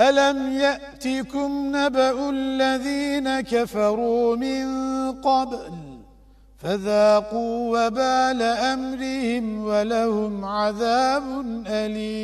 أَلَمْ يَأْتِكُمْ نَبَأُ الَّذِينَ كَفَرُوا مِنْ قَبْلِ فَذَاقُوا وَبَالَ أَمْرِهِمْ وَلَهُمْ عَذَابٌ أَلِيمٌ